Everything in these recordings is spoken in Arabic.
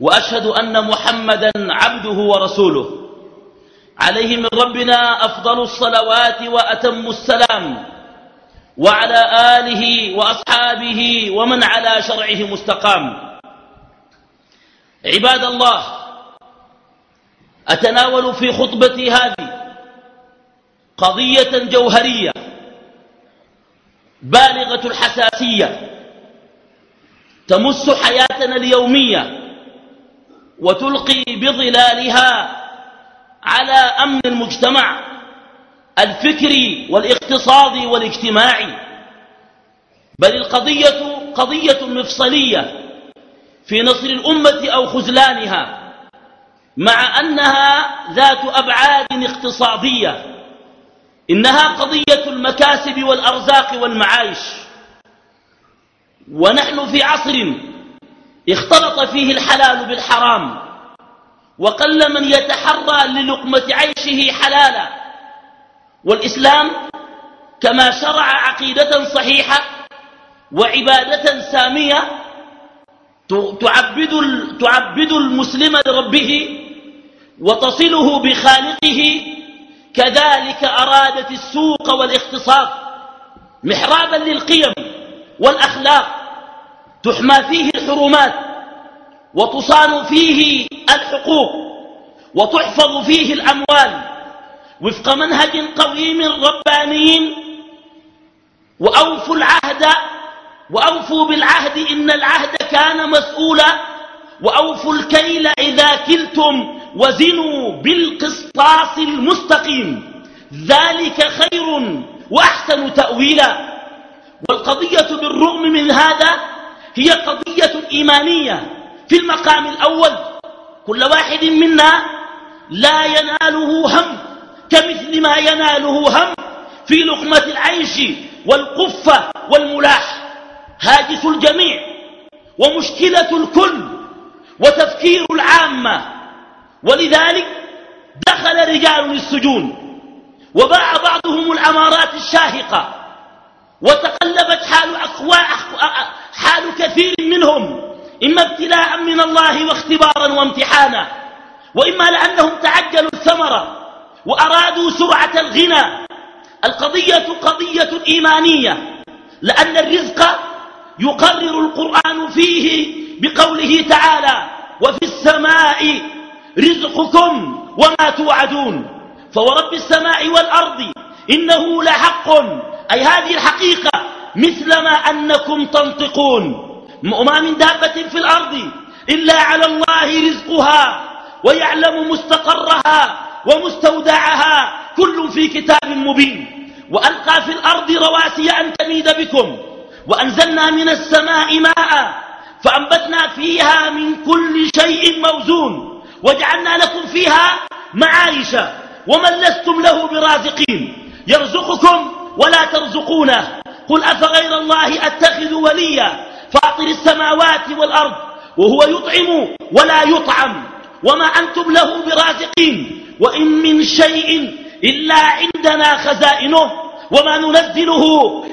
وأشهد أن محمدا عبده ورسوله. عليه من ربنا أفضل الصلوات وأتم السلام. وعلى آله وأصحابه ومن على شرعه مستقام. عباد الله أتناول في خطبتي هذه قضية جوهرية بالغة الحساسية تمس حياتنا اليومية وتلقي بظلالها على أمن المجتمع الفكري والاقتصادي والاجتماعي. بل القضية قضية مفصلية في نصر الأمة أو خذلانها مع أنها ذات أبعاد اقتصادية. إنها قضية المكاسب والأرزاق والمعايش. ونحن في عصر اختلط فيه الحلال بالحرام. وقل من يتحرى للقمة عيشه حلالا. والإسلام كما شرع عقيدة صحيحة وعبادة سامية تعبد, تعبد المسلم لربه وتصله بخالقه كذلك أرادت السوق والاقتصاد محرابا للقيم والأخلاق. تحمى فيه الحرمات وتصان فيه الحقوق وتحفظ فيه الأموال. وفق منهج قويم رباني وأوفوا العهد وأوفوا بالعهد إن العهد كان مسؤولا وأوفوا الكيل إذا كلتم وزنوا بالقسطاس المستقيم. ذلك خير وأحسن تأويلا. والقضية بالرغم من هذا هي قضية إيمانية في المقام الأول. كل واحد منا لا يناله هم كمثل ما يناله هم في لقمة العيش والقفة والملاح. هاجس الجميع ومشكلة الكل وتفكير العامة. ولذلك دخل رجال السجون وباع بعضهم العمارات الشاهقة. وتقلبت حال حال كثير منهم إما ابتلاء من الله واختبارا وامتحانا وإما لأنهم تعجلوا الثمرة وأرادوا سرعة الغنى. القضية قضية إيمانية لأن الرزق يقرر القرآن فيه بقوله تعالى وفي السماء رزقكم وما توعدون فورب السماء والأرض إنه لحق أي هذه الحقيقة مثلما أنكم تنطقون. وما من دابة في الأرض إلا على الله رزقها ويعلم مستقرها ومستودعها. كل في كتاب مبين. وألقى في الأرض رواسي أن تميد بكم. وأنزلنا من السماء ماء فأنبتنا فيها من كل شيء موزون. وجعلنا لكم فيها معايش ومن لستم له برازقين. يرزقكم ولا ترزقونه قل أفغير الله أتخذ وليا؟ فاطر السماوات والأرض وهو يطعم ولا يطعم. وما أنتم له برازقين. وإن من شيء إلا عندنا خزائنه وما ننزله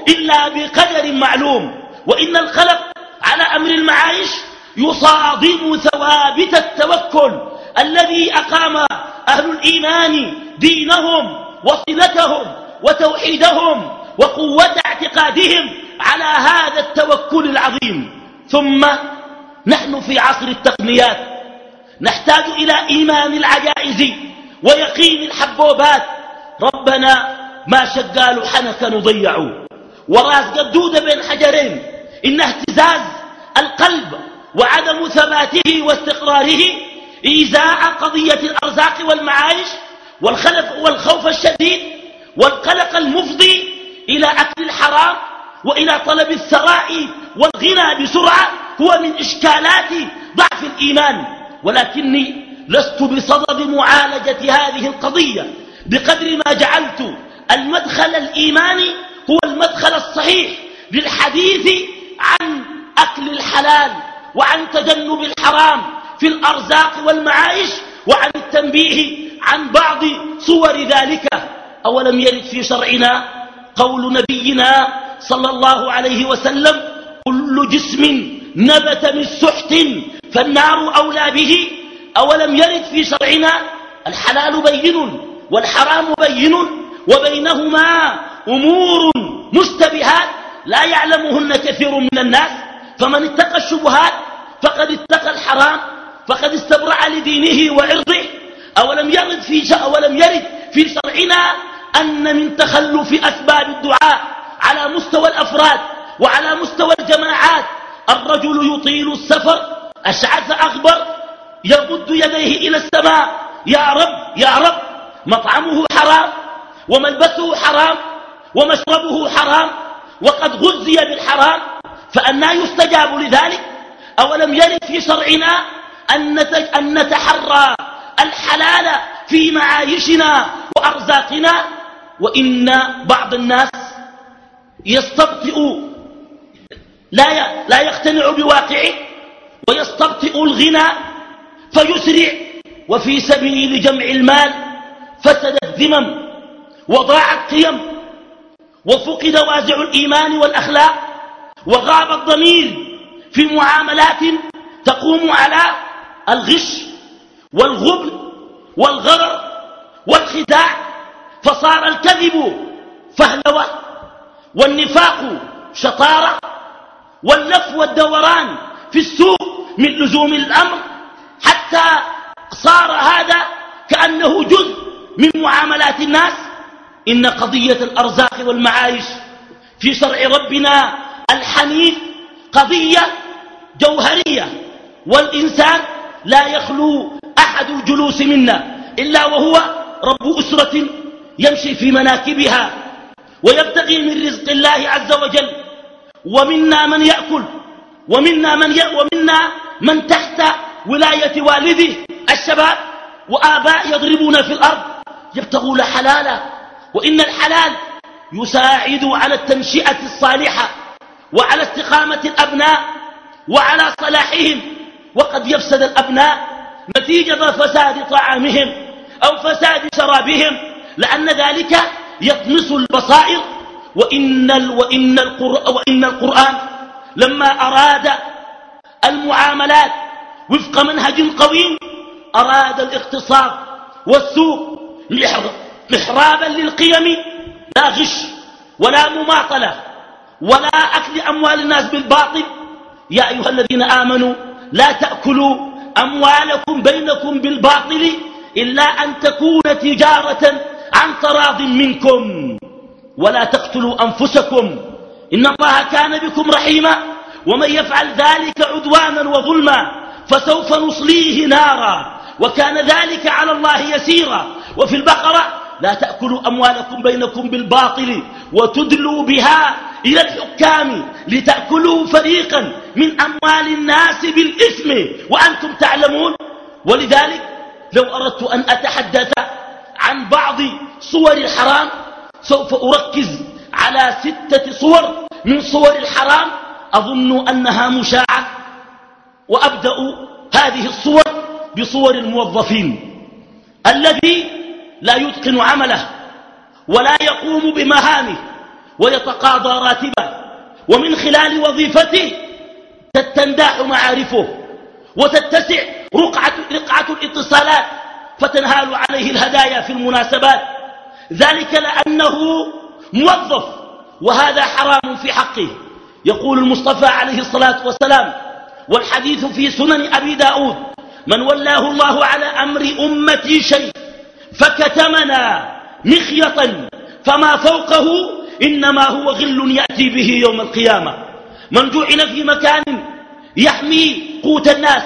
إلا بقدر معلوم. وإن الخلق على أمر المعايش يصادم ثوابت التوكل. الذي أقام أهل الإيمان دينهم وصلتهم. وتوحيدهم وقوة اعتقادهم على هذا التوكل العظيم. ثم نحن في عصر التقنيات. نحتاج إلى إيمان العجائز ويقين الحبوبات. ربنا ما شقال حنك نضيع. وراس قدودة بين حجرين. إن اهتزاز القلب وعدم ثباته واستقراره إيزاء قضية الأرزاق والمعايش والخلف والخوف الشديد والقلق المفضي إلى أكل الحرام وإلى طلب الثراء والغنى بسرعة هو من إشكالات ضعف الإيمان. ولكني لست بصدد معالجة هذه القضية. بقدر ما جعلت المدخل الإيماني هو المدخل الصحيح للحديث عن أكل الحلال وعن تجنب الحرام في الأرزاق والمعايش وعن التنبيه عن بعض صور ذلك. أولم يرد في شرعنا قول نبينا صلى الله عليه وسلم كل جسم نبت من سحت فالنار أولى به. أولم يرد في شرعنا الحلال بين والحرام بين وبينهما أمور مشتبهات لا يعلمهن كثير من الناس. فمن اتقى الشبهات فقد اتقى الحرام فقد استبرع لدينه وعرضه. أولم يرد في أولم يرد في شرعنا أن من تخلف أسباب الدعاء على مستوى الأفراد وعلى مستوى الجماعات الرجل يطيل السفر أشعث أغبر يمد يديه إلى السماء يا رب يا رب مطعمه حرام وملبسه حرام ومشربه حرام وقد غذي بالحرام فأنا يستجاب لذلك أولم يرد في شرعنا أن نتحرى الحلال في معايشنا وأرزاقنا وإن بعض الناس يستبطئ لا لا يقتنع بواقعه ويستبطئ الغنى فيسرع وفي سبيل جمع المال فسد الذمم وضاع القيم وفقد وازع الإيمان والأخلاق وغاب الضمير في معاملات تقوم على الغش والغبن والغرر والخداع فصار الكذب فهلوة والنفاق شطارة واللف والدوران في السوق من لزوم الأمر حتى صار هذا كأنه جزء من معاملات الناس. إن قضية الأرزاق والمعايش في شرع ربنا الحنيف قضية جوهرية والإنسان لا يخلو أحد الجلوس منا إلا وهو رب أسرة يمشي في مناكبها ويبتغي من رزق الله عز وجل. ومنا من يأكل ومنا من ي... ومنا من تحت ولاية والده الشباب وآباء يضربون في الأرض. يبتغون حلالا وإن الحلال يساعد على التنشئة الصالحة وعلى استقامة الأبناء وعلى صلاحهم. وقد يفسد الأبناء نتيجة فساد طعامهم أو فساد شرابهم لأن ذلك يطمس البصائر. وإن, ال وإن, القرآن وإن القرآن لما أراد المعاملات وفق منهج قويم أراد الاقتصاد والسوق محرابا للقيم لا غش ولا مماطلة ولا أكل أموال الناس بالباطل. يا أيها الذين آمنوا لا تأكلوا أموالكم بينكم بالباطل إلا أن تكون تجارة عن تراض منكم. ولا تقتلوا أنفسكم. إن الله كان بكم رحيما. ومن يفعل ذلك عدوانا وظلما فسوف نصليه نارا. وكان ذلك على الله يسيرا. وفي البقرة لا تأكلوا أموالكم بينكم بالباطل وتدلوا بها إلى الحكام لتأكلوا فريقا من أموال الناس بالإثم وأنتم تعلمون؟ ولذلك لو أردت أن أتحدث عن بعض صور الحرام سوف أركز على ستة صور من صور الحرام. أظن أنها مشاعة وأبدأ هذه الصور بصور الموظفين. الذي لا يتقن عمله ولا يقوم بمهامه ويتقاضى راتبه ومن خلال وظيفته تتنداح معارفه وتتسع رقعة, رقعة الاتصالات فتنهال عليه الهدايا في المناسبات. ذلك لأنه موظف وهذا حرام في حقه. يقول المصطفى عليه الصلاة والسلام والحديث في سنن أبي داود من ولاه الله على أمر أمتي شيء فكتمنا مخيطا فما فوقه إنما هو غل يأتي به يوم القيامة. من جعل في مكان يحمي قوت الناس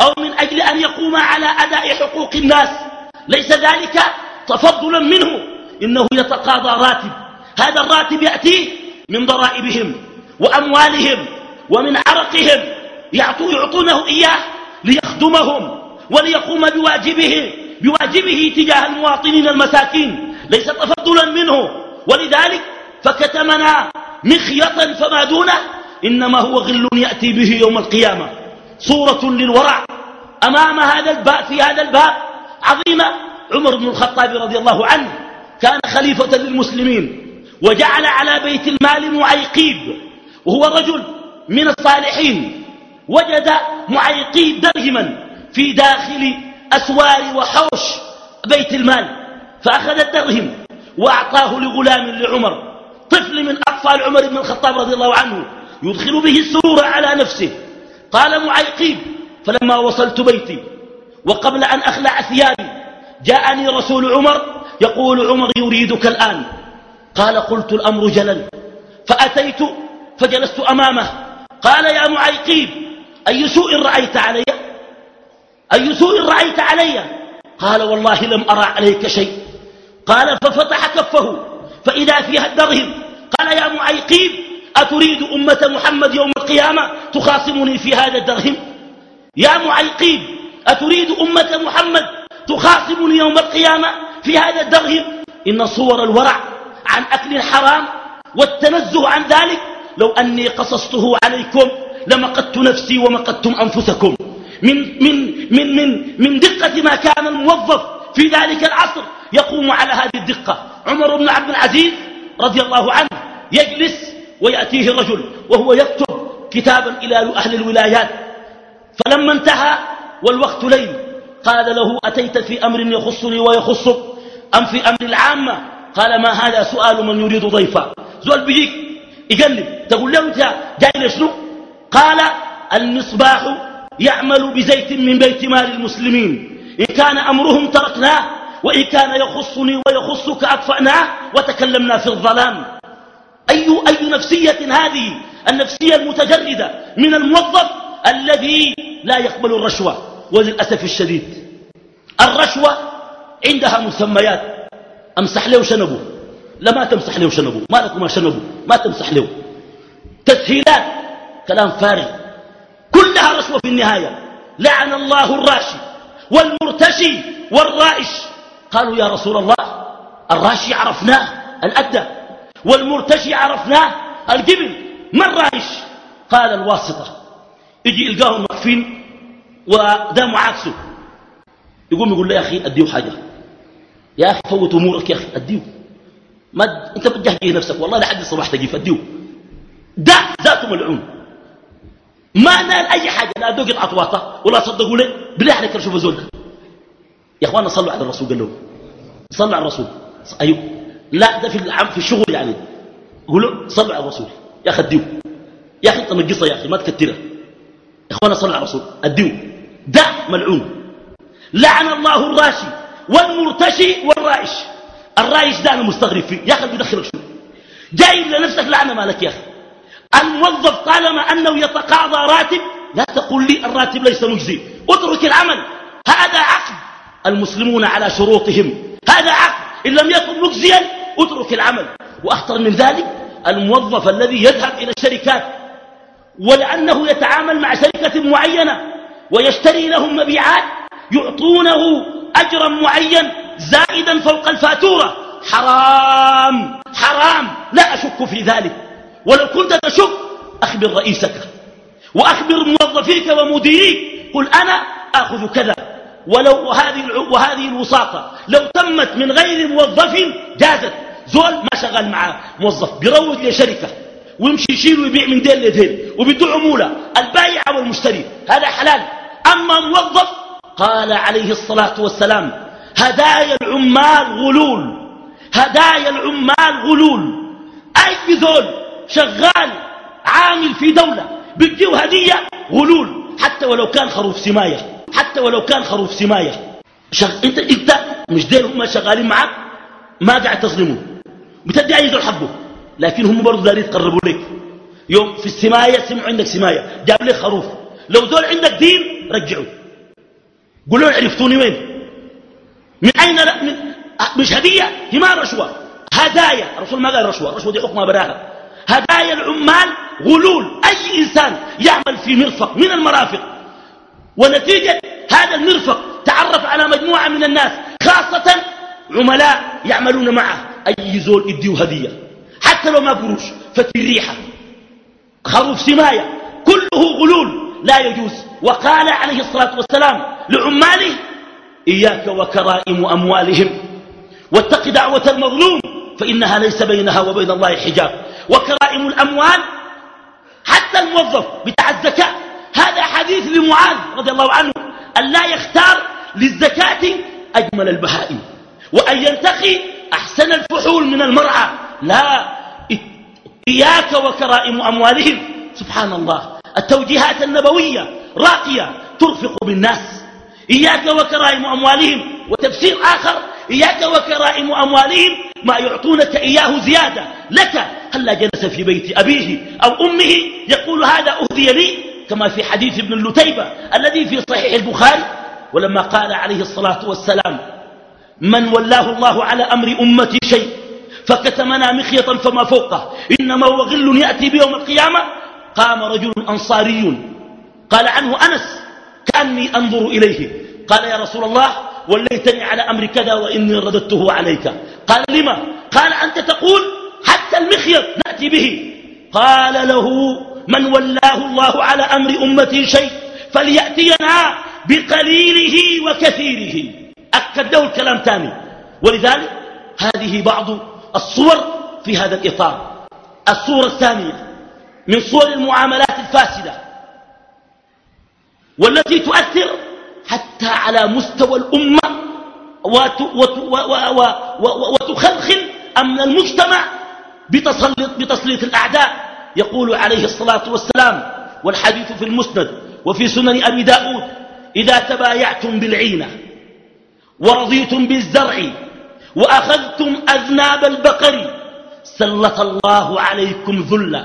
أو من أجل أن يقوم على أداء حقوق الناس. ليس ذلك تفضلا منه. إنه يتقاضى راتب. هذا الراتب يأتيه من ضرائبهم وأموالهم ومن عرقهم. يعطونه إياه ليخدمهم وليقوم بواجبه بواجبه تجاه المواطنين المساكين. ليس تفضلا منه. ولذلك فكتمنا مخيطا فما دونه إنما هو غل يأتي به يوم القيامة. صورة للورع. أمام هذا الباب في هذا الباب عظيمة. عمر بن الخطاب رضي الله عنه كان خليفة للمسلمين. وجعل على بيت المال معيقيب. وهو رجل من الصالحين. وجد معيقيب درهما في داخل أسوار وحوش بيت المال. فأخذ الدرهم وأعطاه لغلام لعمر. طفل من أطفال عمر بن الخطاب رضي الله عنه. يدخل به السرور على نفسه. قال معيقيب فلما وصلت بيتي وقبل أن أخلع ثيابي جاءني رسول عمر يقول عمر يريدك الآن. قال قلت الأمر جلل فأتيت فجلست أمامه. قال يا معيقيب أي سوء رأيت علي؟ أي سوء رأيت علي؟ قال والله لم أرى عليك شيء. قال ففتح كفه فإذا فيها الدرهم قال يا معيقيب أتريد أمة محمد يوم القيامة تخاصمني في هذا الدرهم؟ يا معيقيب أتريد أمة محمد تخاصمني يوم القيامة في هذا الدرهم؟ إن صور الورع عن أكل الحرام والتنزه عن ذلك لو أني قصصته عليكم لمقدت نفسي ومقدتم أنفسكم. من, من, من, من, من دقة ما كان الموظف في ذلك العصر يقوم على هذه الدقة. عمر بن عبد العزيز رضي الله عنه يجلس ويأتيه رجل وهو يكتب كتابا إلى أهل الولايات. فلما انتهى والوقت ليل قال له أتيت في أمر يخصني ويخصك أم في أمر العامة؟ قال ما هذا سؤال من يريد ضيفا. زول بيجيك يقلب تقول له أنت جاي لشنو؟ قال المصباح يعمل بزيت من بيت مال المسلمين. إن كان أمرهم تركناه وإن كان يخصني ويخصك أطفأناه وتكلمنا في الظلام. أي, أي نفسية هذه؟ النفسية المتجردة من الموظف الذي لا يقبل الرشوة وللأسف الشديد. الرشوة عندها مسميات. أمسح له شنبه لا ما تمسح له شنبه ما لكم شنبه. ما تمسح له تسهيلات. كلام فارغ. كلها رشوة في النهاية. لعن الله الراشي والمرتشي والرائش. قالوا يا رسول الله الراشي عرفناه الأدى والمرتشي عرفناه؟ القبل. ما الرائش قال الواسطة. يجي يلقاهم واقفين وده معاكسه. يقوم يقول له يا أخي أديه حاجة. يا أخي فوت أمورك يا أخي أديه ما أنت بتجهجه نفسك. والله لحد الصباح تجي أديه ده ذاته ملعون. ما نال أي حاجة لا دوق عطواطة ولا صدقوا لي بالله عليك شوف زول يا اخوانا صلوا على الرسول قال له صلوا على الرسول. أيوه. لا ده في في الشغل يعني. قولوا صلوا على الرسول. يا أخي اديه يا أخي انت نقصها يا أخي ما تكترها. يا أخوانا صلوا على الرسول. اديه ده ملعون. لعن الله الراشي والمرتشي والرائش. الرائش ده أنا مستغرب فيه. يا أخي بيدخلك شو جايب لنفسك لعنة مالك يا أخي. الموظف طالما أنه يتقاضى راتب. لا تقول لي الراتب ليس مجزي. اترك العمل. هذا عقد. المسلمون على شروطهم. هذا عقد. إن لم يكن مجزيا اترك العمل. وأخطر من ذلك الموظف الذي يذهب إلى الشركات ولأنه يتعامل مع شركة معينة ويشتري لهم مبيعات يعطونه أجرا معين زائدا فوق الفاتورة. حرام! حرام! لا أشك في ذلك. ولو كنت تشك أخبر رئيسك وأخبر موظفيك ومديريك. قل أنا أخذ كذا. ولو وهذه, وهذه الوساطة لو تمت من غير موظف جازت. زول ما شغال مع موظف بيروج لشركة ويمشي يشيل ويبيع من دين لدين وبيدعو عمولة البائع والمشتري هذا حلال. أما موظف قال عليه الصلاة والسلام هدايا العمال غلول هدايا العمال غلول. أي زول شغال عامل في دولة بيديه هدية غلول حتى ولو كان خروف سماية حتى ولو كان خروف سماية. شغ... انت إنت مش دين هم شغالين معك ما قاعد تظلمهم بتدي اي ذو حقه لكن هم برضه دارين يتقربوا لك. يوم في السماية سمعوا عندك سماية. جاب لك خروف. لو دول عندك دين رجعوا. قولوا عرفتوني وين؟ من أين لا من مش هدية. هي ما رشوة. هدايا. الرسول ما قال رشوة. الرشوة دي حكمها براءة هدايا العمال غلول. أي إنسان يعمل في مرفق من المرافق. ونتيجة هذا المرفق تعرف على مجموعة من الناس خاصة عملاء يعملون معه. أي زول اديه هدية. حتى لو ما قروش فتي الريحة. خروف سماية. كله غلول. لا يجوز. وقال عليه الصلاة والسلام لعماله إياك وكرائم أموالهم. واتق دعوة المظلوم فإنها ليس بينها وبين الله حجاب. وكرائم الأموال حتى الموظف بتاع الزكاة. هذا حديث لمعاذ رضي الله عنه أن لا يختار للزكاة أجمل البهائم. وأن ينتقي أحسن الفحول من المرعى. لا إياك وكرائم أموالهم. سبحان الله التوجيهات النبوية راقية ترفق بالناس. إياك وكرائم أموالهم. وتفسير آخر إياك وكرائم أموالهم. ما يعطونك إياه زيادة. لك هلا جلس في بيت أبيه أو أمه يقول هذا أهدي لي؟ كما في حديث ابن اللتيبة الذي في صحيح البخاري ولما قال عليه الصلاة والسلام من ولاه الله على أمر أمتي شيء فكتمنا مخيطا فما فوقه. إنما هو غل يأتي بيوم القيامة. قام رجل أنصاري. قال عنه أنس كأني أنظر إليه. قال يا رسول الله وليتني على أمر كذا وإني رددته عليك. قال لما؟ قال أنت تقول حتى المخيط نأتي به. قال له من ولاه الله على أمر أمتي شيء فليأتينا بقليله وكثيره. أكد له الكلام تاني. ولذلك هذه بعض الصور في هذا الإطار. الصورة الثانية من صور المعاملات الفاسدة والتي تؤثر حتى على مستوى الأمة وتخلخل أمن المجتمع بتسلط, بتسليط الأعداء. يقول عليه الصلاة والسلام والحديث في المسند وفي سنن أبي داود إذا تبايعتم بالعينة ورضيتم بالزرع وأخذتم أذناب البقر سلط الله عليكم ذلا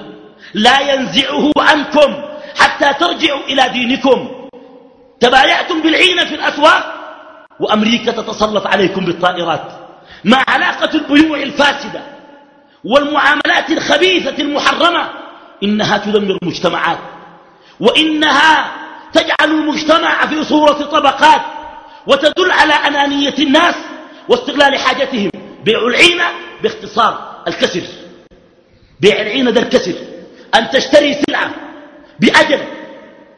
لا ينزعه عنكم حتى ترجعوا إلى دينكم تبايعتم بالعين في الأسواق وأمريكا تتسلط عليكم بالطائرات ما علاقة البيوع الفاسدة والمعاملات الخبيثة المحرمة إنها تدمر المجتمعات وإنها تجعل المجتمع في صورة طبقات وتدل على أنانية الناس واستغلال حاجتهم. بيع العينة باختصار الكسر. بيع العينة ده الكسر. أن تشتري سلعة بأجل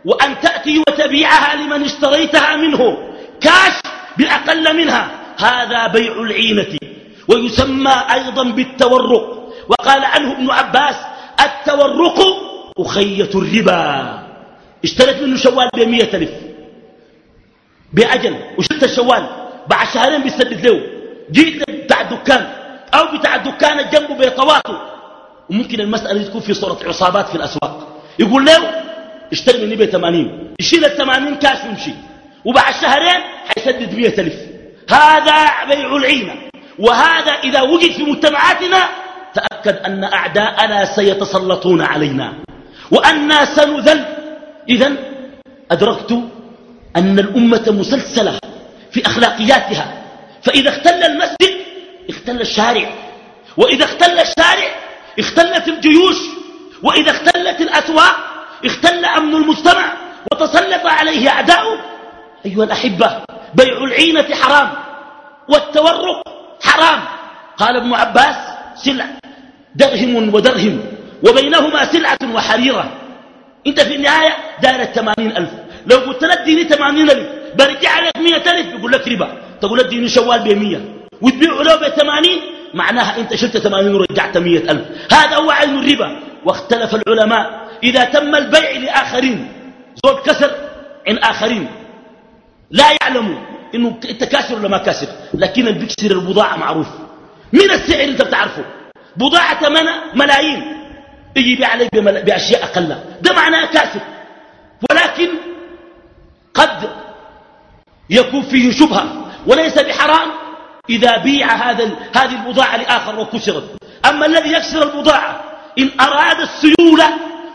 وأن تأتي وتبيعها لمن اشتريتها منه. كاش بأقل منها. هذا بيع العينة. ويسمى أيضا بالتورق. وقال عنه ابن عباس التورق أخية الربا. اشتريت منه شوال بمية ألف. بأجل وشلت الشوال بعد شهرين بيسدد له. جيت بتاع الدكان أو بتاع الدكان الجنب بيطواته وممكن المسألة تكون في صورة عصابات في الأسواق. يقول له اشتري مني ب 80 يشيل ال 80 كاش ويمشي. وبعد شهرين حيسدد 100 ألف. هذا بيع العينة. وهذا إذا وجد في مجتمعاتنا تأكد أن أعداءنا سيتسلطون علينا. وأنا سنذل. إذا أدركت أن الأمة مسلسلة في أخلاقياتها. فإذا اختل المسجد اختل الشارع. وإذا اختل الشارع اختلت الجيوش. وإذا اختلت الأسواق اختل أمن المجتمع. وتسلط عليه أعداؤه أيها الأحبة بيع العينة حرام. والتورق حرام. قال ابن عباس سلع. درهم ودرهم. وبينهما سلعة وحريرة. انت في النهاية داير الثمانين ألف. لو قلت لك ديني ثمانين ألف برجع لك مئة ألف يقول لك ربا. تقول لك ديني شوال بمية وتبيع له بثمانين معناها أنت شلت ثمانين ورجعت مئة ألف. هذا هو عين الربا. واختلف العلماء. إذا تم البيع لآخرين زود كسر عن آخرين. لا يعلموا إنه أنت كاسر ولا ما كاسر لكن اللي بيكسر البضاعة معروف. من السعر أنت بتعرفه؟ بضاعة ثمنها ملايين. يجي يبيع عليك بأشياء أقل. ده معناه كاسر. ولكن قد يكون فيه شبهة وليس بحرام إذا بيع هذا هذه البضاعة لآخر وكسرت. أما الذي يكسر البضاعة إن أراد السيولة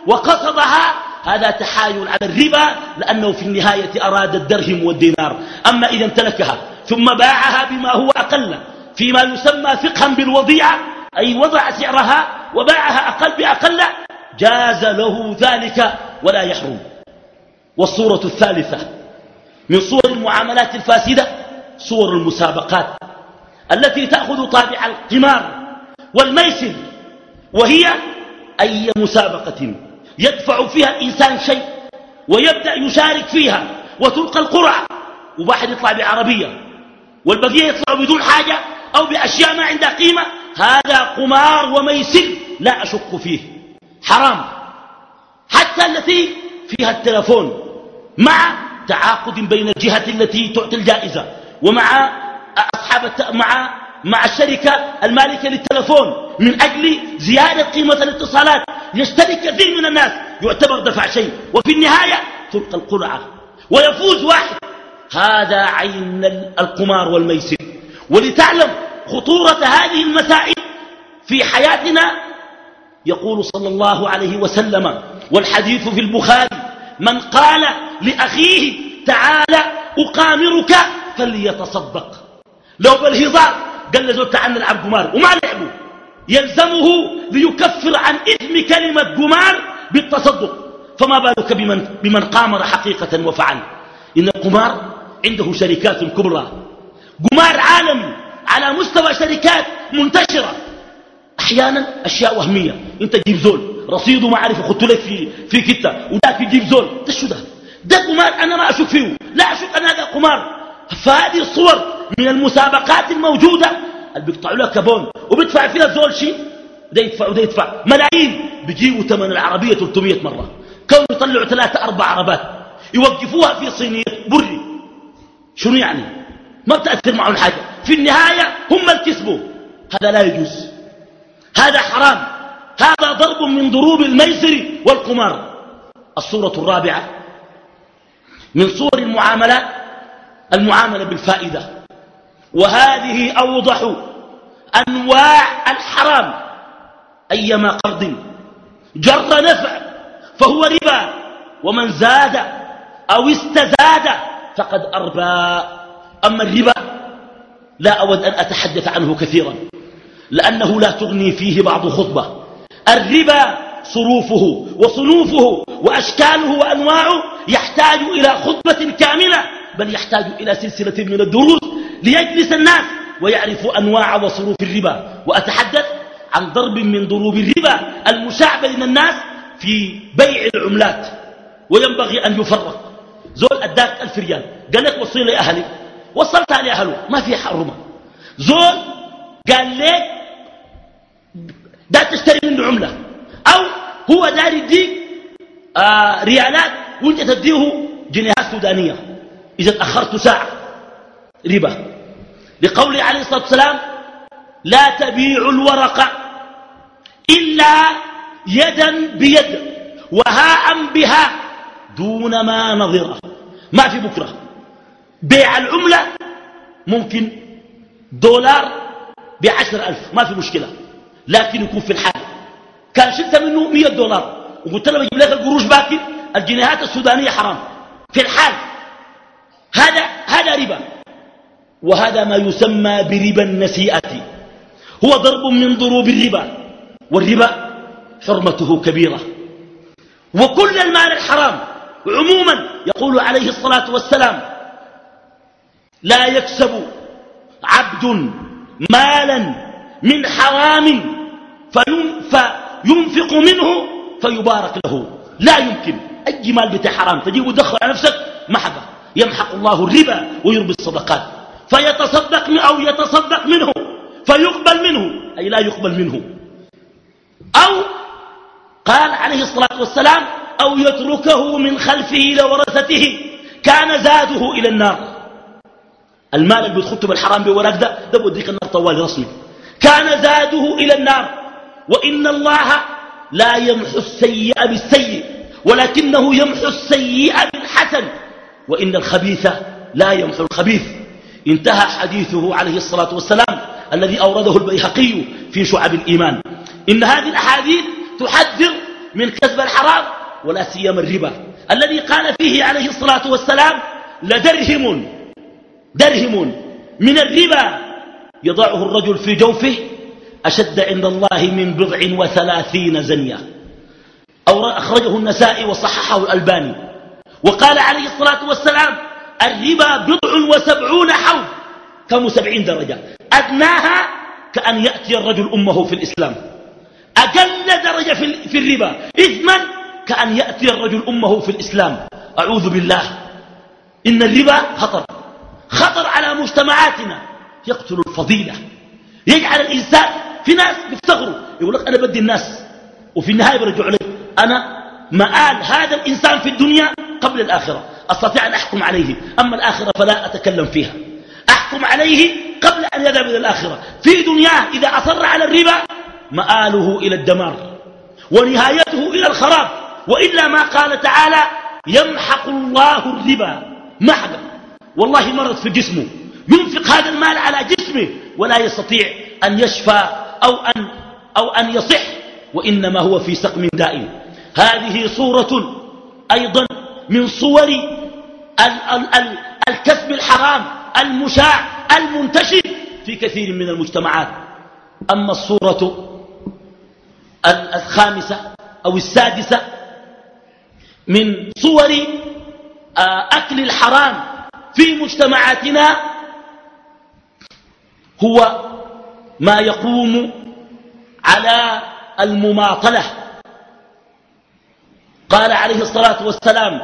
وقصدها هذا تحايل على الربا لأنه في النهاية أراد الدرهم والدينار. أما إذا امتلكها ثم باعها بما هو أقل فيما يسمى فقها بالوضيعة أي وضع سعرها وباعها أقل بأقل جاز له ذلك ولا يحرم. والصورة الثالثة من صور المعاملات الفاسدة صور المسابقات التي تأخذ طابع القمار والميسر وهي أي مسابقة يدفع فيها الإنسان شيء ويبدأ يشارك فيها وتلقى القرعة. وواحد يطلع بعربية والبقية يطلعوا بدون حاجة أو بأشياء ما عندها قيمة. هذا قمار وميسر لا أشك فيه حرام. حتى التي فيها التلفون. مع تعاقد بين الجهة التي تعطي الجائزة ومع أصحاب مع مع الشركة المالكة للتلفون من أجل زيادة قيمة الاتصالات. يشترك كثير من الناس يعتبر دفع شيء. وفي النهاية تلقى القرعة. ويفوز واحد. هذا عين القمار والميسر. ولتعلم خطورة هذه المسائل في حياتنا يقول صلى الله عليه وسلم والحديث في البخاري من قال لأخيه تعالى أقامرك فليتصدق. لو بالهزار قال له تعال نلعب قمار. وما لعبوا. يلزمه ليكفر عن إثم كلمة قمار بالتصدق. فما بالك بمن, بمن قامر حقيقة وفعل. إن القمار عنده شركات كبرى. قمار عالمي على مستوى شركات منتشرة. أحيانا أشياء وهمية. أنت تجيب زول. رصيده ما عارف أخذت لك في, في كتة وذاك يجيب زول. ده شو ده؟ ده قمار أنا ما أشك فيه. لا أشك أن هذا قمار. فهذه الصور من المسابقات الموجودة. اللي بيقطعوا لك كابون. وبيدفع فيها الزول شيء ده يدفع وده يدفع. ملايين. بيجيبوا ثمن العربية 300 مرة. كانوا يطلعوا ثلاثة أربع عربات. يوقفوها في صينية بري. شنو يعني؟ ما بتأثر معهم حاجة. في النهاية هم الكسبوا هذا لا يجوز. هذا حرام. هذا ضرب من ضروب الميسر والقمار. الصورة الرابعة من صور المعاملات المعاملة بالفائدة. وهذه أوضح أنواع الحرام. أيما قرض جر نفع فهو ربا ومن زاد أو استزاد فقد أربى أما الربا لا أود أن أتحدث عنه كثيرا لأنه لا تغني فيه بعض خطبة. الربا صروفه وصنوفه وأشكاله وأنواعه يحتاج إلى خطبة كاملة بل يحتاج إلى سلسلة من الدروس ليجلس الناس ويعرفوا أنواع وصروف الربا. وأتحدث عن ضرب من ضروب الربا المشاع بين الناس في بيع العملات وينبغي أن يفرق. زول أداك ألف ريال قال لك وصل لي أهلي وصلتها لأهله ما في حرمة. زول قال لك دا تشتري منه عملة. أو هو داري يديك آه ريالات وانت تديه جنيهات سودانية. إذا تأخرت ساعة ربا. لقوله عليه الصلاة والسلام لا تبيع الورق إلا يدا بيد وهاء بها دون ما نظره ما في بكرة. بيع العملة ممكن دولار بعشر ألف. ما في مشكلة. لكن يكون في الحال. كان شلت منه مية دولار وقلت له بجيب لك القروش باكر الجنيهات السودانية حرام. في الحال هذا هذا ربا. وهذا ما يسمى بربا النسيئة. هو ضرب من ضروب الربا. والربا حرمته كبيرة. وكل المال الحرام عموما يقول عليه الصلاة والسلام لا يكسب عبد مالا من حرام فينفق منه فيبارك له. لا يمكن. أي مال بتاع حرام. تجيب وتدخل على نفسك محبة يمحق الله الربا ويربي الصدقات. فيتصدق أو يتصدق منه فيقبل منه. أي لا يقبل منه. أو قال عليه الصلاة والسلام أو يتركه من خلفه لورثته. كان زاده إلى النار. المال اللي بتخطه بالحرام بوراك ده ده بوديك النار طوال رسمي. كان زاده إلى النار. وإن الله لا يمحو السيئة بالسيء ولكنه يمحو السيئة بالحسن. وإن الخبيث لا يمحو الخبيث. انتهى حديثه عليه الصلاة والسلام الذي أورده البيهقي في شعب الإيمان. إن هذه الأحاديث تحذر من كسب الحرام ولا سيما الربا. الذي قال فيه عليه الصلاة والسلام لدرهم درهم من الربا. يضعه الرجل في جوفه أشد عند الله من بضع وثلاثين زنية. أو أخرجه النسائي وصححه الألباني. وقال عليه الصلاة والسلام الربا بضع وسبعون حوض كم سبعين درجة؟ أدناها كأن يأتي الرجل أمه في الإسلام. أقل درجة في الربا إثما كأن يأتي الرجل أمه في الإسلام. أعوذ بالله. إن الربا خطر. خطر على مجتمعاتنا. يقتل الفضيلة. يجعل الإنسان في ناس بيفتخروا يقول لك أنا بدي الناس وفي النهاية برجع لك أنا مآل هذا الإنسان في الدنيا قبل الآخرة. أستطيع أن أحكم عليه. أما الآخرة فلا أتكلم فيها. أحكم عليه قبل أن يذهب إلى الآخرة. في دنياه إذا أصر على الربا مآله إلى الدمار ونهايته إلى الخراب. وإلا ما قال تعالى يمحق الله الربا. محقا والله مرض في جسمه. ينفق هذا المال على جسمه ولا يستطيع أن يشفى أو أن, أو أن يصح وإنما هو في سقم دائم. هذه صورة أيضا من صور ال ال ال الكسب الحرام المشاع المنتشر في كثير من المجتمعات. أما الصورة الخامسة أو السادسة من صور آه، أكل الحرام في مجتمعاتنا هو ما يقوم على المماطلة. قال عليه الصلاة والسلام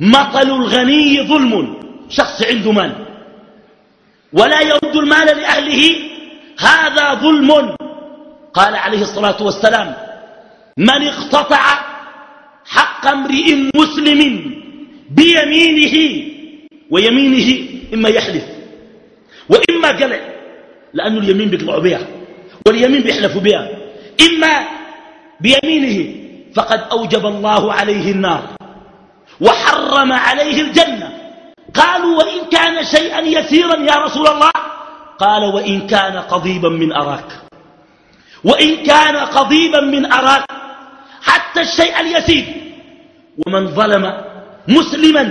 مطل الغني ظلم. شخص عنده مال. ولا يرد المال لأهله هذا ظلم. قال عليه الصلاة والسلام من اقتطع حق امرئ مسلم بيمينه ويمينه إما يحلف وإما قلع لأنه اليمين بيطلعوا بها واليمين بيحلفوا بها. إما بيمينه فقد أوجب الله عليه النار وحرم عليه الجنة. قالوا وإن كان شيئا يسيرا يا رسول الله. قال وإن كان قضيبا من أراك. وإن كان قضيبا من أراك. حتى الشيء اليسير. ومن ظلم مسلما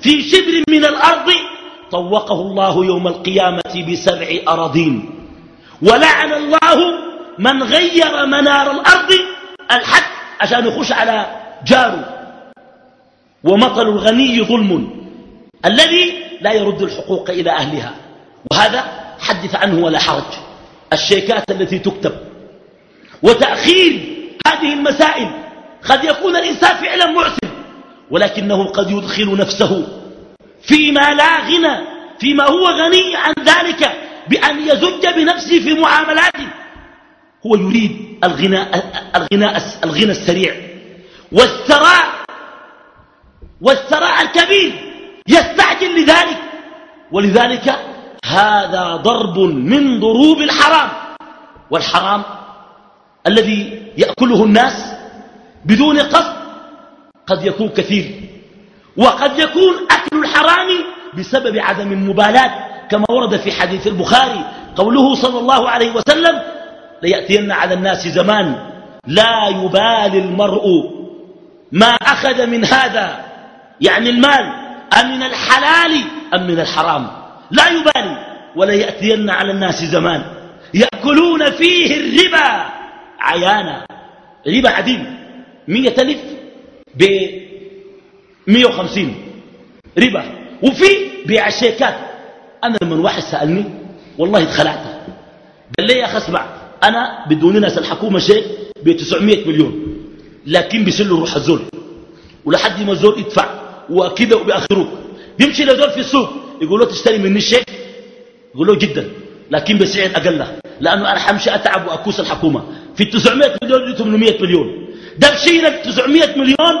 في شبر من الأرض طوقه الله يوم القيامة بسبع أراضين. ولعن الله من غير منار الأرض الحد عشان يخش على جاره. ومطل الغني ظلم الذي لا يرد الحقوق إلى أهلها. وهذا حدث عنه ولا حرج. الشيكات التي تكتب. وتأخير هذه المسائل. قد يكون الإنسان فعلا معسر. ولكنه قد يدخل نفسه. فيما لا غنى فيما هو غني عن ذلك بأن يزج بنفسه في معاملاته هو يريد الغناء, الغناء, الغنى السريع. والثراء والثراء الكبير يستعجل لذلك. ولذلك هذا ضرب من ضروب الحرام. والحرام الذي يأكله الناس بدون قصد قد يكون كثير. وقد يكون أكل الحرام بسبب عدم المبالاة كما ورد في حديث البخاري قوله صلى الله عليه وسلم ليأتين على الناس زمان لا يبالي المرء ما أخذ من هذا يعني المال أم من الحلال أم من الحرام. لا يبالي ولا يأتين على الناس زمان يأكلون فيه الربا عيانا. ربا عديم مية ألف ب مية وخمسين ربا. وفي بيع الشيكات. أنا لما واحد سألني والله اتخلعت. قال لي يا أخي اسمع أنا بدون ناس الحكومة شيء ب 900 مليون لكن بيسلوا روح الزول. ولحد ما الزول يدفع وكذا وبيأخروك. بيمشي لزول في السوق يقول له تشتري مني الشيء يقول له جدا لكن بسعر أقل. لأنه أنا حمشي أتعب وأكوس الحكومة. في 900 مليون 800 مليون. ده بشي لك 900 مليون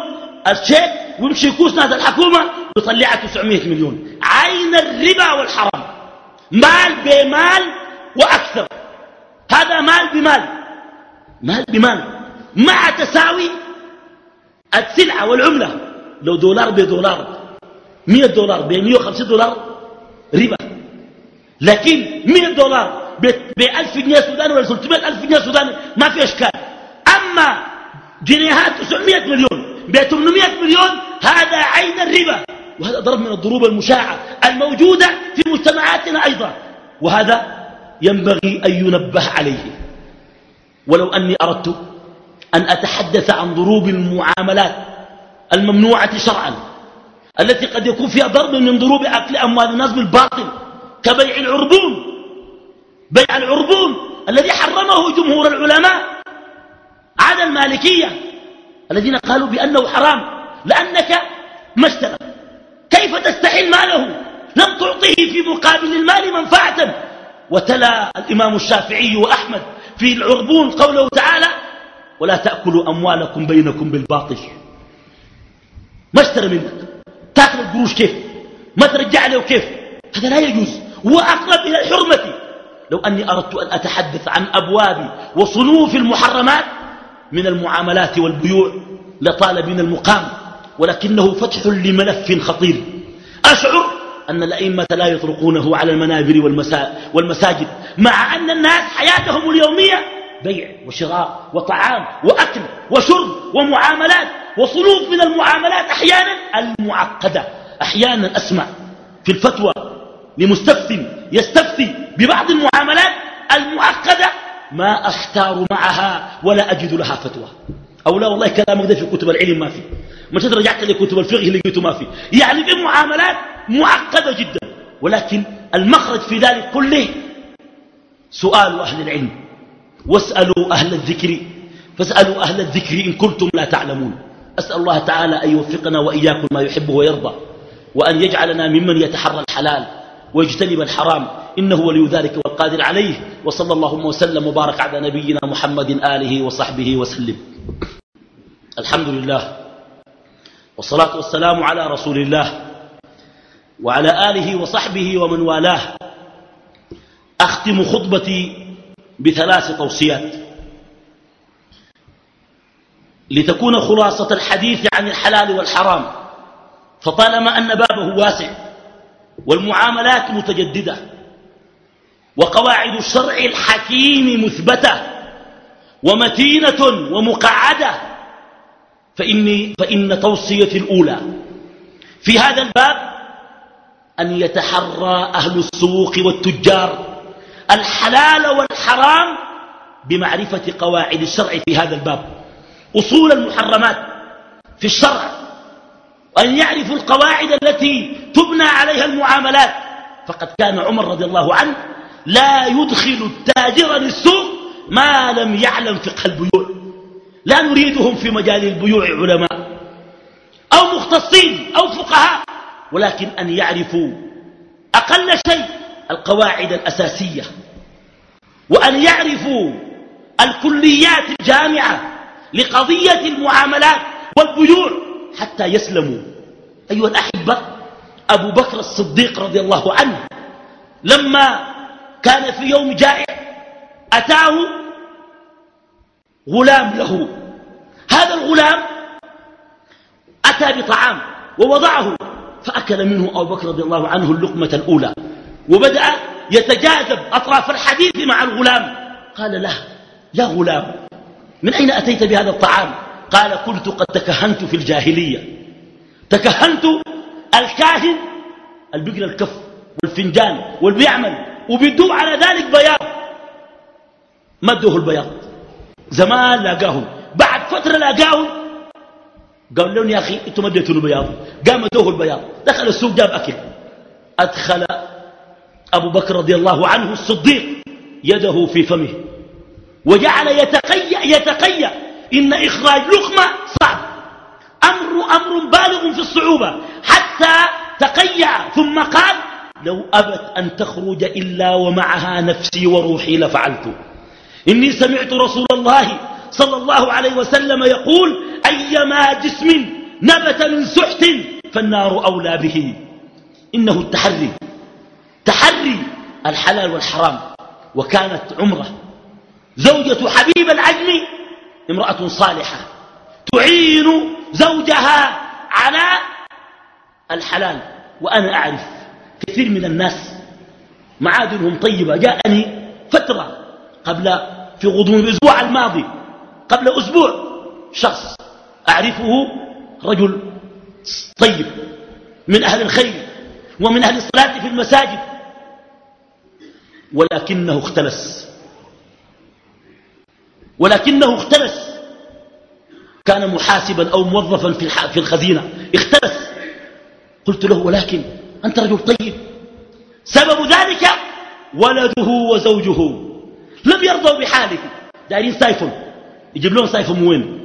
الشيك ويمشي يكوس ناس الحكومة ويطلعها 900 مليون. عين الربا والحرام. مال بمال وأكثر. هذا مال بمال. مال بمال. مع تساوي السلعة والعملة. لو دولار بدولار 100 دولار ب 150 دولار ربا. لكن 100 دولار ب 1000 جنيه سوداني ولا 300 ألف جنيه سوداني ما في أشكال. أما جنيهات 900 مليون ب 800 مليون هذا عين الربا. وهذا ضرب من الضروب المشاعة الموجودة في مجتمعاتنا أيضا. وهذا ينبغي أن ينبه عليه. ولو أني أردت أن أتحدث عن ضروب المعاملات الممنوعة شرعا التي قد يكون فيها ضرب من ضروب أكل أموال الناس بالباطل كبيع العربون. بيع العربون الذي حرمه جمهور العلماء عدا المالكية. الذين قالوا بأنه حرام لأنك ما اشترى. كيف تستحل ماله؟ لم تعطيه في مقابل المال منفعة. وتلا الإمام الشافعي وأحمد في العربون قوله تعالى ولا تأكلوا أموالكم بينكم بالباطل. ما اشترى منك. تأكل القروش كيف؟ ما ترجع له كيف؟ هذا لا يجوز. هو أقرب إلى الحرمة. لو أني أردت أن أتحدث عن أبواب وصنوف المحرمات من المعاملات والبيوع لطال من المقام ولكنه فتح لملف خطير. أشعر أن الأئمة لا يطرقونه على المنابر والمساجد مع أن الناس حياتهم اليومية بيع وشراء وطعام وأكل وشرب ومعاملات وصنوف من المعاملات أحيانا المعقدة. أحيانا أسمع في الفتوى لمستفتي يستفتي ببعض المعاملات المعقدة ما أحتار معها ولا أجد لها فتوى. أو لا والله كلامك ده في كتب العلم ما في. متى رجعت لكتب الفقه لقيته ما في. يعني في معاملات معقدة جدا. ولكن المخرج في ذلك كله سؤال أهل العلم. واسألوا أهل الذكر. فاسألوا أهل الذكر إن كنتم لا تعلمون. أسأل الله تعالى أن يوفقنا وإياكم ما يحبه ويرضى. وأن يجعلنا ممن يتحرى الحلال ويجتنب الحرام. إنه ولي ذلك والقادر عليه وصلى اللهم وسلم وبارك على نبينا محمد آله وصحبه وسلم. الحمد لله والصلاة والسلام على رسول الله وعلى آله وصحبه ومن والاه. أختم خطبتي بثلاث توصيات. لتكون خلاصة الحديث عن الحلال والحرام فطالما أن بابه واسع والمعاملات متجددة وقواعد الشرع الحكيم مثبتة ومتينة ومقعدة. فإني فإن توصيتي الأولى في هذا الباب أن يتحرى أهل السوق والتجار الحلال والحرام بمعرفة قواعد الشرع في هذا الباب. أصول المحرمات في الشرع وأن يعرفوا القواعد التي تبنى عليها المعاملات. فقد كان عمر رضي الله عنه لا يدخل التاجر للسوق ما لم يعلم فقه البيوع لا نريدهم في مجال البيوع علماء أو مختصين أو فقهاء ولكن أن يعرفوا أقل شيء القواعد الأساسية وأن يعرفوا الكليات الجامعة لقضية المعاملات والبيوع حتى يسلموا. أيها الأحبة أبو بكر الصديق رضي الله عنه لما كان في يوم جائع أتاه غلام له. هذا الغلام أتى بطعام ووضعه فأكل منه أبو بكر رضي الله عنه اللقمة الأولى وبدأ يتجاذب أطراف الحديث مع الغلام. قال له يا غلام من أين أتيت بهذا الطعام؟ قال كنت قد تكهنت في الجاهلية. تكهنت الكاهن البقر الكف والفنجان والبيعمل. وبيدوه على ذلك بياض. ما ادوه البياض. زمان لاقاهم بعد فترة لاقاهم قال لهم يا أخي أنتم اديتوا البياض قام ادوه البياض. دخل السوق جاب أكل. أدخل أبو بكر رضي الله عنه الصديق يده في فمه. وجعل يتقيأ يتقيأ. إن إخراج لقمة صعب. أمر أمر بالغ في الصعوبة. حتى تقيأ ثم قال لو أبت أن تخرج إلا ومعها نفسي وروحي لفعلت. إني سمعت رسول الله صلى الله عليه وسلم يقول أيما جسم نبت من سحت فالنار أولى به. إنه التحري. تحري الحلال والحرام. وكانت عمرة. زوجة حبيب العجم امرأة صالحة. تعين زوجها على الحلال وأنا أعرف كثير من الناس معادنهم طيبة. جاءني فترة قبل في غضون الأسبوع الماضي قبل أسبوع شخص أعرفه رجل طيب من أهل الخير ومن أهل الصلاة في المساجد ولكنه اختلس. ولكنه اختلس. كان محاسبا أو موظفا في الخزينة اختلس. قلت له ولكن أنت رجل طيب. سبب ذلك ولده وزوجه. لم يرضوا بحاله. دايرين سايفون. يجيب لهم سايفون من وين؟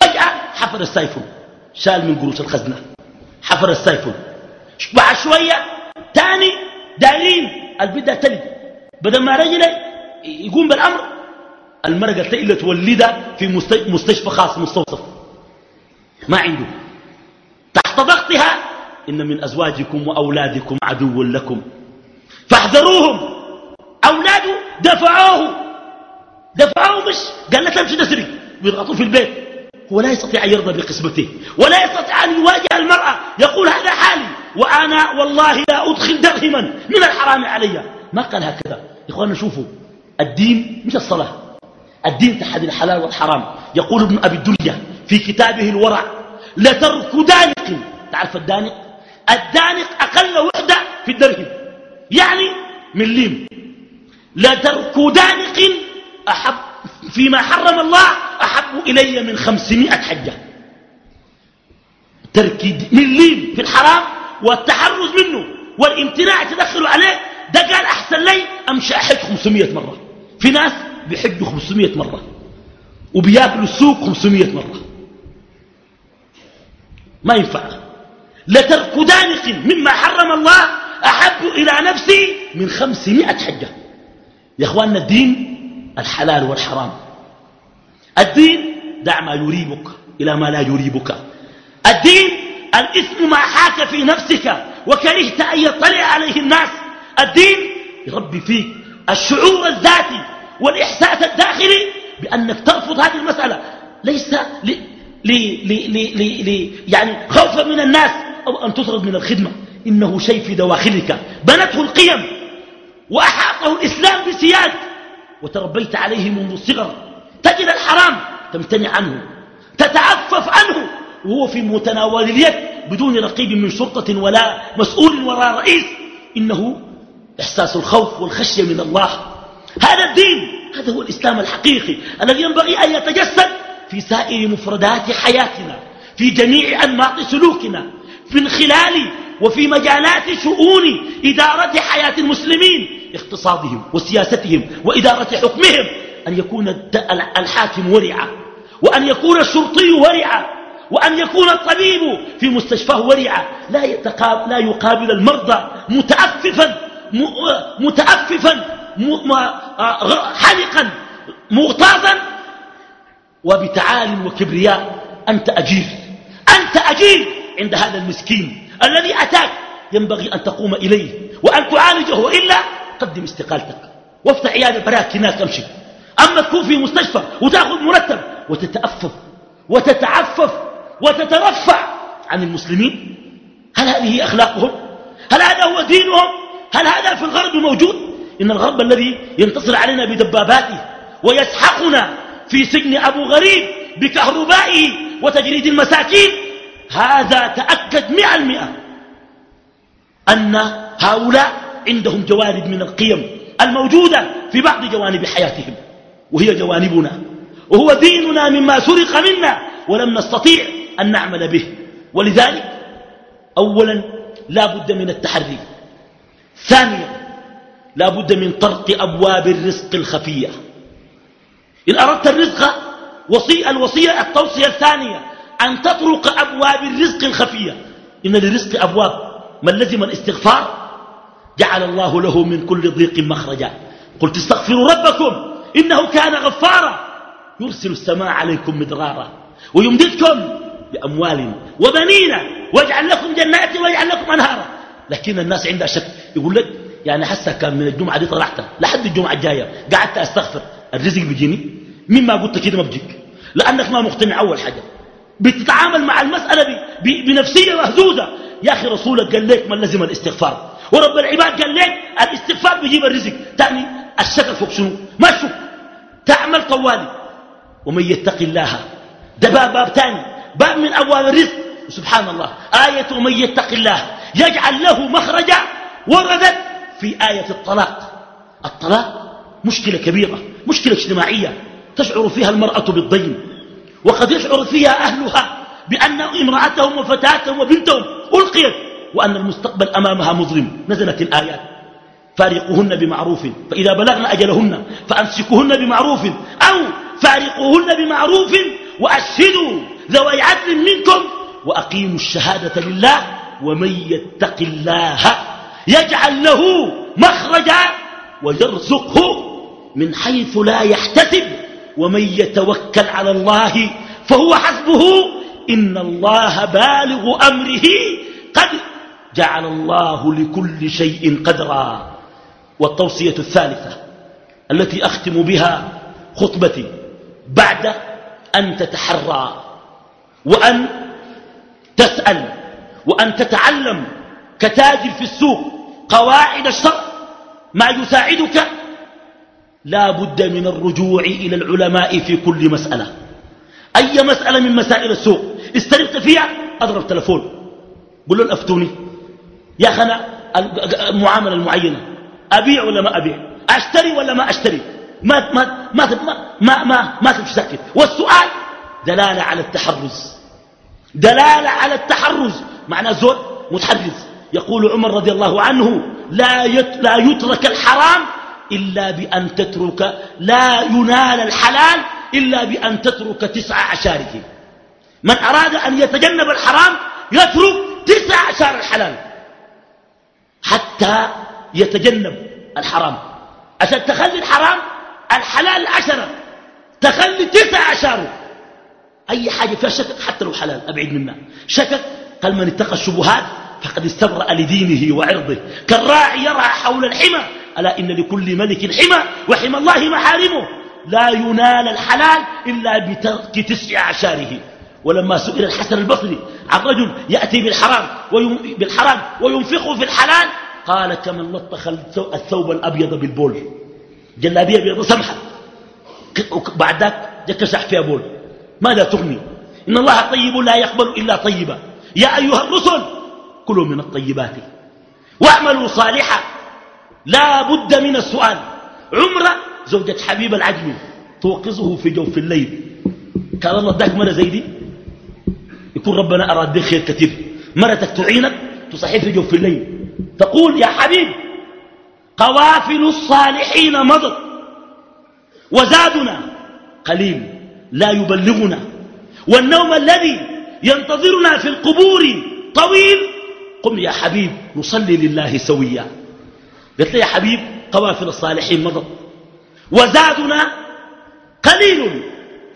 فجأة حفر السايفون. شال من قروش الخزنة. حفر السايفون. بعد شوية تاني دايرين البدة تلد بدل ما رجل يقوم بالأمر المرأة قالت إلا تولدها في مستشفى خاص مستوصف. ما عنده. تحت ضغطها إن من أزواجكم وأولادكم عدو لكم. فاحذروهم. أولاده دفعوه دفعوه مش قال له تمشي تسرق ويضغطوه في البيت. هو لا يستطيع أن يرضى بقسمته. ولا يستطيع أن يواجه المرأة. يقول هذا حالي. وأنا والله لا أدخل درهما من الحرام علي. ما قال هكذا. إخواننا شوفوا. الدين مش الصلاة. الدين تحدي الحلال والحرام. يقول ابن أبي الدنيا في كتابه الورع لترك دانق. تعرف الدانق؟ الدانق أقل وحدة في الدرهم يعني مليم لترك دانق أحب فيما حرم الله أحب إلي من خمسمائة حجة. ترك مليم في الحرام والتحرز منه والامتناع تدخل عليه ده قال أحسن لي أمشي أحج 500 مرة. في ناس بيحجوا 500 مرة وبياكلوا السوق 500 مرة. ما ينفع. لترك دانق مما حرم الله أحب إلى نفسي من 500 حجة. يا أخواننا الدين الحلال والحرام. الدين دع ما يريبك إلى ما لا يريبك. الدين الإثم ما حاك في نفسك وكرهت أن يطلع عليه الناس. الدين يربي فيك الشعور الذاتي والإحساس الداخلي بأنك ترفض هذه المسألة. ليس ل... ل... ل... ل... ل... يعني خوفا من الناس. أو أن تطرد من الخدمة. إنه شيء في دواخلك. بنته القيم. وأحاطه الإسلام بسياد وتربيت عليه منذ الصغر. تجد الحرام. تمتنع عنه. تتعفف عنه. وهو في متناول اليد. بدون رقيب من شرطة ولا مسؤول ولا رئيس. إنه إحساس الخوف والخشية من الله. هذا الدين. هذا هو الإسلام الحقيقي. الذي ينبغي أن يتجسد في سائر مفردات حياتنا. في جميع أنماط سلوكنا. من خلال وفي مجالات شؤون إدارة حياة المسلمين اقتصادهم وسياستهم وإدارة حكمهم أن يكون الحاكم ورعا وأن يكون الشرطي ورعا وأن يكون الطبيب في مستشفاه ورعا. لا, لا يقابل المرضى متأففا متأففا حلقا مغتاظا. وبتعال وكبرياء أنت أجير أنت أجير. عند هذا المسكين الذي أتاك. ينبغي أن تقوم إليه وأن تعالجه وإلا قدم استقالتك وافتح عيادة براك هناك أمشي. أما تكون في مستشفى وتأخذ مرتب وتتأفف وتتعفف وتترفع عن المسلمين هل هذه أخلاقهم؟ هل هذا هو دينهم؟ هل هذا في الغرب موجود؟ إن الغرب الذي ينتصر علينا بدباباته ويسحقنا في سجن أبو غريب بكهربائه وتجريد المساكين هذا تأكد مئة المئة أن هؤلاء عندهم جوانب من القيم الموجودة في بعض جوانب حياتهم وهي جوانبنا وهو ديننا مما سرق منا ولم نستطيع أن نعمل به. ولذلك أولا لا بد من التحري ثانيا لا بد من طرق أبواب الرزق الخفية. إن أردت الرزق وصي الوصية التوصية الثانية أن تطرق أبواب الرزق الخفية. إن للرزق أبواب. من لزم الاستغفار. جعل الله له من كل ضيق مخرجا. قلت استغفروا ربكم. إنه كان غفارا. يرسل السماء عليكم مدرارا. ويمددكم بأموال وبنين. واجعل لكم جنات واجعل لكم أنهارا. لكن الناس عندها شك. يقول لك يعني حسا كان من الجمعة دي طلعت. لحد الجمعة الجاية. قعدت أستغفر. الرزق بيجيني. مما قلت كده ما بجيك لأنك ما مقتنع أول حاجة. بتتعامل مع المسألة بنفسية مهزوزة يا أخي رسولك قال لك من لزم الاستغفار. ورب العباد قال لك الاستغفار بيجيب الرزق. تاني الشكل فوق شنو؟ ما تشوف تعمل طوالي. ومن يتق الله. ده باب باب تاني. باب من أبواب الرزق. سبحان الله. آية ومن يتق الله. يجعل له مخرجا وردت في آية الطلاق. الطلاق مشكلة كبيرة. مشكلة اجتماعية. تشعر فيها المرأة بالضيم. وقد يشعر فيها أهلها بأن امرأتهم وفتاتهم وبنتهم ألقيت وأن المستقبل أمامها مظلم. نزلت الآيات. فارقوهن بمعروف. فإذا بلغن أجلهن فأمسكوهن بمعروف أو فارقوهن بمعروف وأشهدوا ذوي عدل منكم وأقيموا الشهادة لله ومن يتق الله يجعل له مخرجا ويرزقه من حيث لا يحتسب. ومن يتوكل على الله فهو حسبه. إن الله بالغ أمره. قد جعل الله لكل شيء قدرا. والتوصية الثالثة التي أختم بها خطبتي. بعد أن تتحرى وأن تسأل وأن تتعلم كتاجر في السوق قواعد الشرع ما يساعدك لا بد من الرجوع إلى العلماء في كل مسألة. أي مسألة من مسائل السوق؟ استلمت فيها؟ أضرب تلفون. قل له أفتوني يا أخي المعاملة المعينة. أبيع ولا ما أبيع؟ أشتري ولا ما أشتري؟ ما ما ما ما ما, ما تمشي ساكت. والسؤال دلالة على التحرز. دلالة على التحرز. معنى زول متحرز. يقول عمر رضي الله عنه لا لا يترك الحرام إلا بأن تترك لا ينال الحلال إلا بأن تترك تسع عشاره. من أراد أن يتجنب الحرام يترك تسع عشار الحلال حتى يتجنب الحرام. عشان تخلي الحرام الحلال عشرة تخلي تسع عشاره أي حاجة فيها شكك حتى لو حلال أبعد منها شكك؟ قال من اتقى الشبهات فقد استبرأ لدينه وعرضه. كالراعي يرعى حول الحمى ألا إن لكل ملك حمى وحمى الله محارمه. لا ينال الحلال إلا بترك تسع عشاره. ولما سئل الحسن البصري عن رجل يأتي بالحرام, بالحرام وينفقه في الحلال قال كمن لطخ الثوب الأبيض بالبول. جلابية بيض سمحة. بعد ذلك جكشح فيها بول. ماذا تغني؟ إن الله طيب لا يقبل إلا طيبا. يا أيها الرسل كلوا من الطيبات واعملوا صالحا. لا بد من السؤال. عمرة زوجة حبيب العجمي توقظه في جوف الليل. قال الله اداك مرة زي دي؟ يكون ربنا أراد بك خير كثير. مرتك تعينك تصحي في جوف الليل. تقول يا حبيب قوافل الصالحين مضت وزادنا قليل لا يبلغنا والنوم الذي ينتظرنا في القبور طويل. قم يا حبيب نصلي لله سويا. قلت لي يا حبيب قوافل الصالحين مضت وزادنا قليل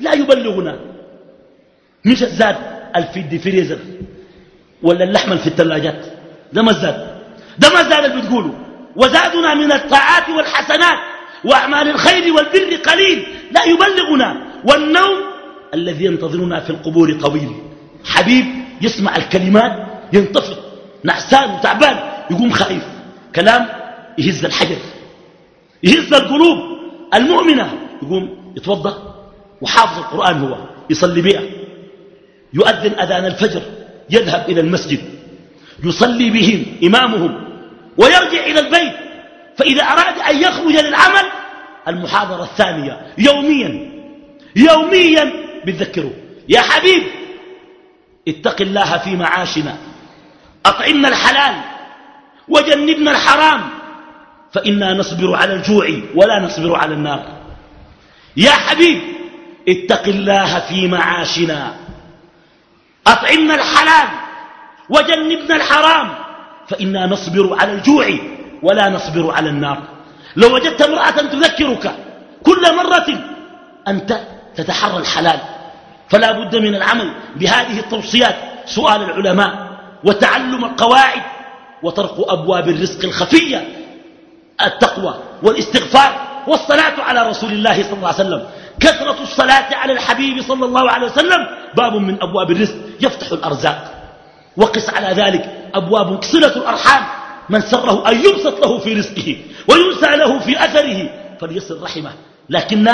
لا يبلغنا. مش الزاد الفيد فريزر ولا اللحم في الثلاجات. ده ما الزاد. ده ما الزاد اللي بتقوله. وزادنا من الطاعات والحسنات وأعمال الخير والبر قليل لا يبلغنا. والنوم الذي ينتظرنا في القبور طويل. حبيب يسمع الكلمات ينتفض نعسان وتعبان يقوم خايف. كلام يهز الحجر يهز القلوب المؤمنة. يقوم يتوضأ وحافظ القرآن هو يصلي بها. يؤذن أذان الفجر يذهب إلى المسجد. يصلي بهم إمامهم ويرجع إلى البيت. فإذا أراد أن يخرج للعمل المحاضرة الثانية يوميا يوميا. بتذكره يا حبيب اتق الله في معاشنا. أطعمنا الحلال وجنبنا الحرام. فإنا نصبر على الجوع ولا نصبر على النار. يا حبيب اتق الله في معاشنا. أطعمنا الحلال وجنبنا الحرام. فإنا نصبر على الجوع ولا نصبر على النار. لو وجدت امرأة تذكرك كل مرة أنت تتحرى الحلال. فلا بد من العمل بهذه التوصيات سؤال العلماء وتعلم القواعد وطرق أبواب الرزق الخفية. التقوى والاستغفار والصلاة على رسول الله صلى الله عليه وسلم. كثرة الصلاة على الحبيب صلى الله عليه وسلم باب من أبواب الرزق يفتح الأرزاق. وقس على ذلك أبواب صلة الأرحام من سره أن يبسط له في رزقه وينسى له في أثره فليصل رحمة. لكن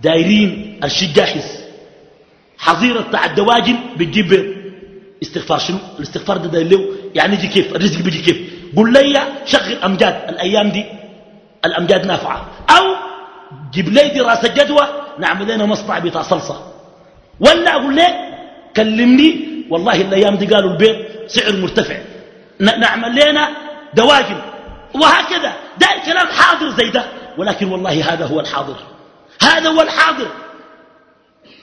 دايرين الشيء جاهز حظيرة بتاع الدواجن بتجيب استغفار شنو؟ الاستغفار ده داير له يعني يجي كيف؟ الرزق بيجي كيف؟ قل لي شغل أمجاد الأيام دي الأمجاد نافعة. أو جيب لي دراسة جدوى نعمل لنا مصنع بتاع صلصة. ولا أقول لك كلمني والله الأيام دي قالوا البيض سعر مرتفع. نعمل لنا دواجن. وهكذا. ده الكلام حاضر زي ده. ولكن والله هذا هو الحاضر. هذا هو الحاضر.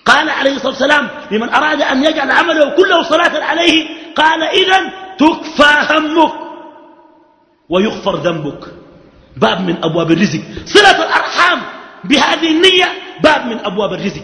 قال عليه الصلاة والسلام لمن أراد أن يجعل عمله كله صلاة عليه قال إذا تكفى همك. ويغفر ذنبك. باب من أبواب الرزق. صلة الأرحام. بهذه النية باب من أبواب الرزق.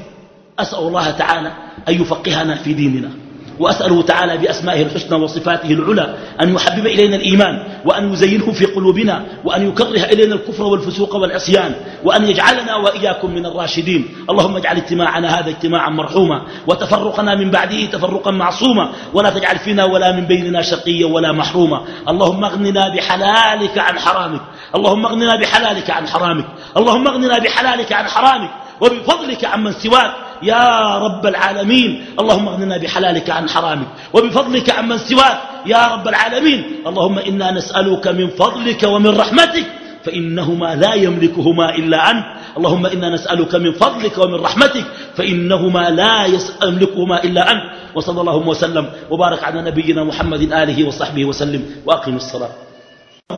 أسأل الله تعالى أن يفقهنا في ديننا. وأسأله تعالى بأسمائه الحسنى وصفاته العلى أن يحبب إلينا الإيمان وأن يزينه في قلوبنا وأن يكره إلينا الكفر والفسوق والعصيان وأن يجعلنا وإياكم من الراشدين. اللهم اجعل اجتماعنا هذا اجتماعا مرحوما وتفرقنا من بعده تفرقا معصوما ولا تجعل فينا ولا من بيننا شقيا ولا محروما. اللهم اغننا بحلالك عن حرامك. اللهم اغننا بحلالك عن حرامك. اللهم اغننا بحلالك عن حرامك. وبفضلك عمن سواك. يا رب العالمين اللهم اغننا بحلالك عن حرامك. وبفضلك عمن سواك يا رب العالمين. اللهم إنا نسألك من فضلك ومن رحمتك فإنهما لا يملكهما إلا أنت. اللهم إنا نسألك من فضلك ومن رحمتك فإنهما لا يملكهما إلا أنت. وصلى الله وسلم وبارك على نبينا محمد آله وصحبه وسلم. وأقم الصلاة.